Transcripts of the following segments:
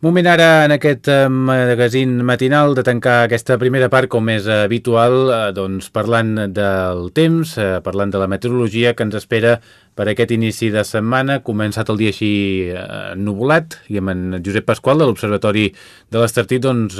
Moment ara en aquest magazín matinal de tancar aquesta primera part com és habitual, eh, doncs parlant del temps, eh, parlant de la meteorologia que ens espera per aquest inici de setmana. Començat el dia així eh, nuvolat i amb en Josep Pasqual de l'Observatori de l'Estartit doncs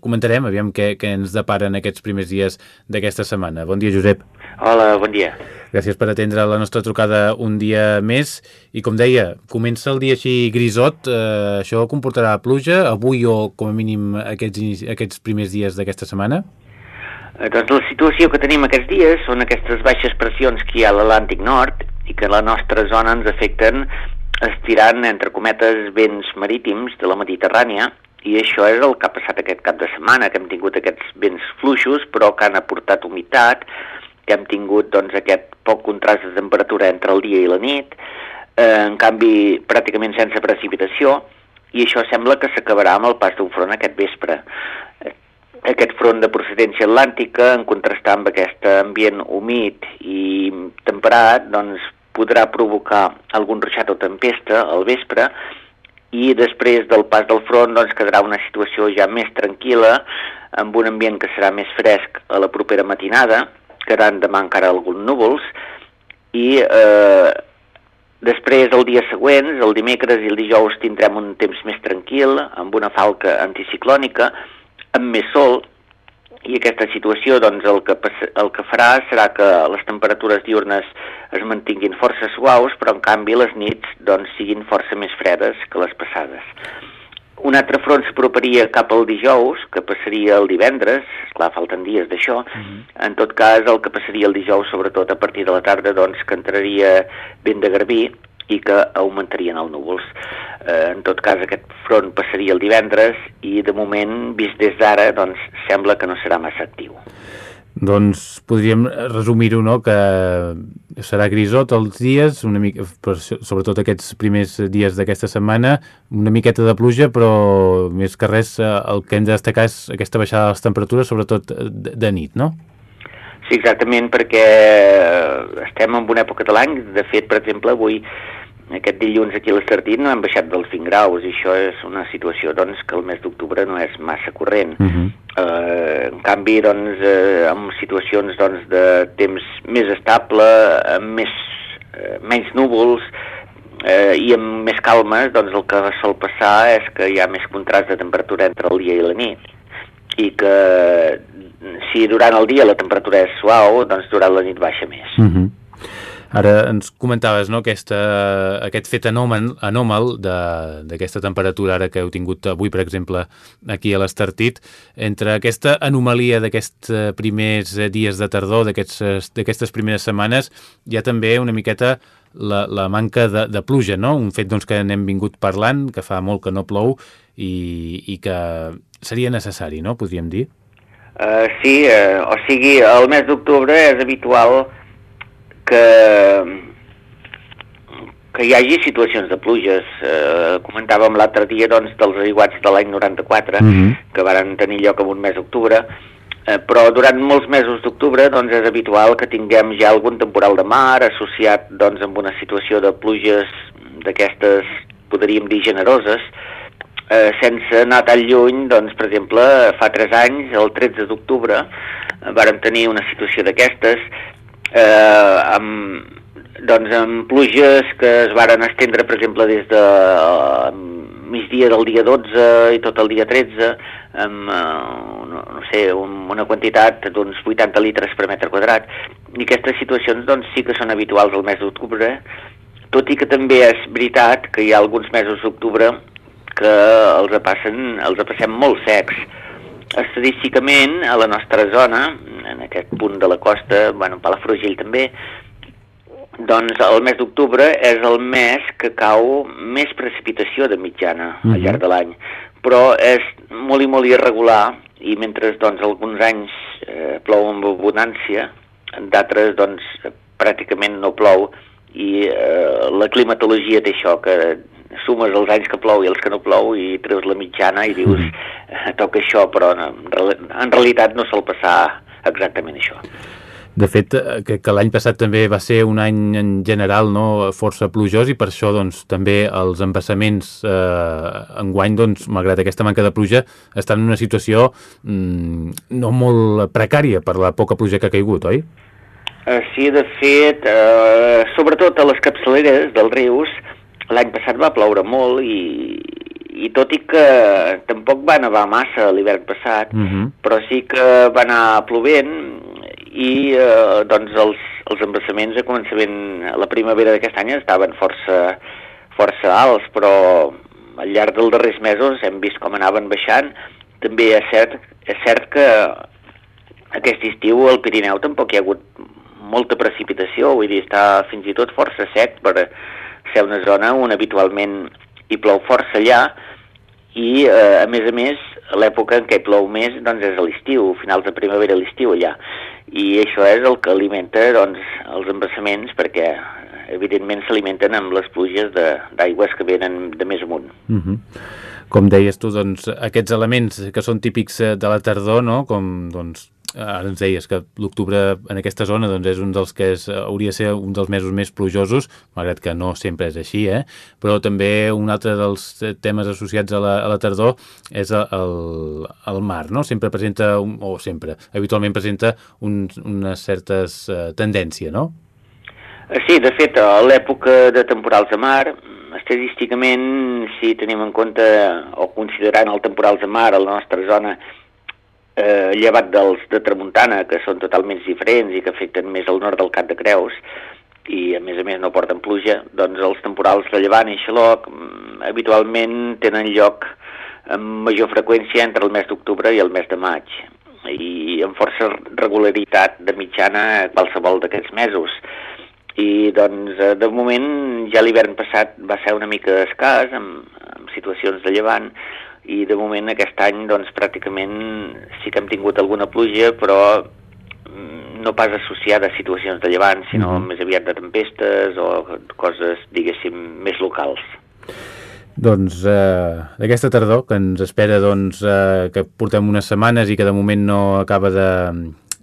comentarem aviam què, què ens deparen aquests primers dies d'aquesta setmana. Bon dia, Josep. Hola, bon dia. Gràcies per atendre la nostra trucada un dia més. I com deia, comença el dia així grisot, eh, això comportarà pluja avui o com a mínim aquests, aquests primers dies d'aquesta setmana? Eh, doncs la situació que tenim aquests dies són aquestes baixes pressions que hi ha a l'Atlàntic Nord i que la nostra zona ens afecten estirant, entre cometes, vents marítims de la Mediterrània i això és el que ha passat aquest cap de setmana, que hem tingut aquests vents fluixos però que han aportat humitat, que hem tingut doncs, aquest poc contrast de temperatura entre el dia i la nit, eh, en canvi pràcticament sense precipitació, i això sembla que s'acabarà amb el pas d'un front aquest vespre. Aquest front de procedència atlàntica, en contrastar amb aquest ambient humit i temperat, doncs podrà provocar algun ruixat o tempesta al vespre i després del pas del front doncs, quedarà una situació ja més tranquil·la, amb un ambient que serà més fresc a la propera matinada, quedaran demà encara alguns núvols, i eh, després, el dia següent, el dimecres i el dijous, tindrem un temps més tranquil, amb una falca anticiclònica, amb més sol, i aquesta situació doncs, el, que, el que farà serà que les temperatures diurnes es mantinguin força suaus, però en canvi les nits doncs, siguin força més fredes que les passades. Un altre front s'aproparia cap al dijous, que passaria el divendres, clar, falten dies d'això. Uh mhm. -huh. En tot cas, el que passaria el dijous, sobretot a partir de la tarda, doncs, que entraria vent de garbí i que augmentarien els núvols. Eh, en tot cas, aquest front passaria el divendres i, de moment, vist des d'ara, doncs, sembla que no serà massa actiu. Doncs podríem resumir-ho, no?, que serà grisot els dies, una mica, sobretot aquests primers dies d'aquesta setmana, una miqueta de pluja, però més que res el que hem de destacar és aquesta baixada de les temperatures, sobretot de, de nit, no? Sí, exactament, perquè estem en una època de l'any, de fet, per exemple, avui aquest dilluns aquí a l'Estartit no hem baixat dels 5 graus i això és una situació doncs, que el mes d'octubre no és massa corrent. Uh -huh. eh, en canvi, doncs, eh, en situacions doncs, de temps més estable, amb més, eh, menys núvols eh, i amb més calmes, doncs el que sol passar és que hi ha més contrast de temperatura entre el dia i la nit i que si durant el dia la temperatura és suau, doncs durant la nit baixa més. Uh -huh. Ara ens comentaves no, aquesta, aquest fet anòmal, anòmal d'aquesta temperatura ara que heu tingut avui, per exemple, aquí a l'Estartit, entre aquesta anomalia d'aquests eh, primers dies de tardor, d'aquestes primeres setmanes, hi ha també una miqueta la, la manca de, de pluja, no? un fet doncs, que n'hem vingut parlant, que fa molt que no plou i, i que seria necessari, no? podríem dir? Uh, sí, uh, o sigui, el mes d'octubre és habitual que, que hi hagi situacions de pluges. Eh, comentàvem l'altre dia doncs, dels aiguats de l'any 94, mm -hmm. que varen tenir lloc en un mes d'octubre, eh, però durant molts mesos d'octubre doncs, és habitual que tinguem ja algun temporal de mar associat doncs, amb una situació de pluges d'aquestes, podríem dir, generoses, eh, sense anar tan lluny, doncs, per exemple, fa 3 anys, el 13 d'octubre, eh, vàrem tenir una situació d'aquestes, eh, amb, doncs, amb pluges que es varen estendre, per exemple, des de uh, migdia del dia 12 i tot el dia 13, amb, uh, no, no sé, un, una quantitat d'uns 80 litres per metre quadrat. I aquestes situacions doncs, sí que són habituals al mes d'octubre, tot i que també és veritat que hi ha alguns mesos d'octubre que els passen, els passem molt secs. Estadísticament, a la nostra zona, en aquest punt de la costa, bueno, Palafrugell també, doncs el mes d'octubre és el mes que cau més precipitació de mitjana uh -huh. al mhm. llarg de l'any, però és molt i molt irregular i mentre doncs, alguns anys eh, plou amb abundància, d'altres doncs, pràcticament no plou i eh, la climatologia té això, que sumes els anys que plou i els que no plou i treus la mitjana i dius mm. toca això, però en, en realitat no sol passar exactament això. De fet, eh, que, que l'any passat també va ser un any en general no, força plujós i per això doncs, també els embassaments eh, enguany, doncs, malgrat aquesta manca de pluja, estan en una situació mm, no molt precària per la poca pluja que ha caigut, oi? Sí, de fet, uh, sobretot a les capçaleres dels rius, l'any passat va ploure molt i, i tot i que tampoc va nevar massa l'hivern passat, uh mhm. -huh. però sí que va anar plovent i eh, doncs els, els embassaments a començament a la primavera d'aquest any estaven força, força alts, però al llarg dels darrers mesos hem vist com anaven baixant. També és cert, és cert que aquest estiu al Pirineu tampoc hi ha hagut molta precipitació, vull dir, està fins i tot força sec per ser una zona on habitualment hi plou força allà i, eh, a més a més, l'època en què plou més doncs, és a l'estiu, finals de primavera a l'estiu allà i això és el que alimenta doncs, els embassaments perquè evidentment s'alimenten amb les pluges d'aigües que venen de més amunt. Mhm. -huh. Com deies tu, doncs, aquests elements que són típics eh, de la tardor, no? com doncs, ara ens deies que l'octubre en aquesta zona doncs, és un dels que és, hauria de ser un dels mesos més plujosos, malgrat que no sempre és així, eh? però també un altre dels temes associats a la, a la tardor és el, el mar, no? Sempre presenta, un, o sempre, habitualment presenta un, unes certes uh, tendència, no? Eh, sí, de fet, a l'època de temporals de mar, estadísticament, si tenim en compte o considerant el temporals de mar a la nostra zona eh, llevat dels de tramuntana, que són totalment diferents i que afecten més al nord del Cap de Creus, i a més a més no porten pluja, doncs els temporals de llevant i xaloc mm, habitualment tenen lloc amb major freqüència entre el mes d'octubre i el mes de maig i amb força regularitat de mitjana qualsevol d'aquests mesos. I doncs eh, de moment ja l'hivern passat va ser una mica escàs amb, amb situacions de llevant, i de moment aquest any doncs pràcticament sí que hem tingut alguna pluja però mm, no pas associada a situacions de llevant, sinó mm -hmm. més aviat de tempestes o coses, diguéssim, més locals. Doncs eh, d'aquesta tardor, que ens espera doncs, eh, que portem unes setmanes i que de moment no acaba de,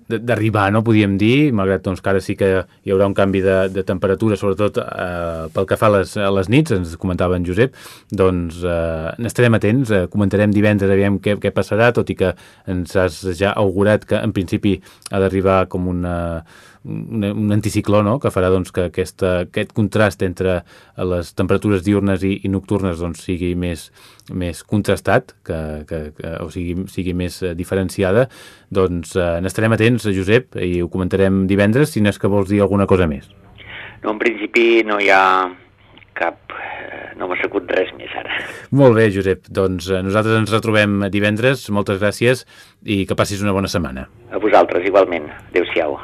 d'arribar, no podíem dir, malgrat doncs, que ara sí que hi haurà un canvi de, de temperatura, sobretot eh, pel que fa a les, a les nits, ens comentava en Josep, doncs eh, n'estarem atents, eh, comentarem divendres, aviam què, què passarà, tot i que ens has ja augurat que en principi ha d'arribar com una un, un anticicló no? que farà doncs, que aquesta, aquest contrast entre les temperatures diurnes i, i nocturnes doncs, sigui més, més contrastat, que, que, que, o sigui, sigui més eh, diferenciada, doncs eh, n'estarem atents, Josep, i ho comentarem divendres, si n'és que vols dir alguna cosa més. No, en principi no hi ha cap... Eh, no m'ha segut res més ara. Molt bé, Josep. Doncs eh, nosaltres ens retrobem divendres. Moltes gràcies i que passis una bona setmana. A vosaltres, igualment. Adéu-siau.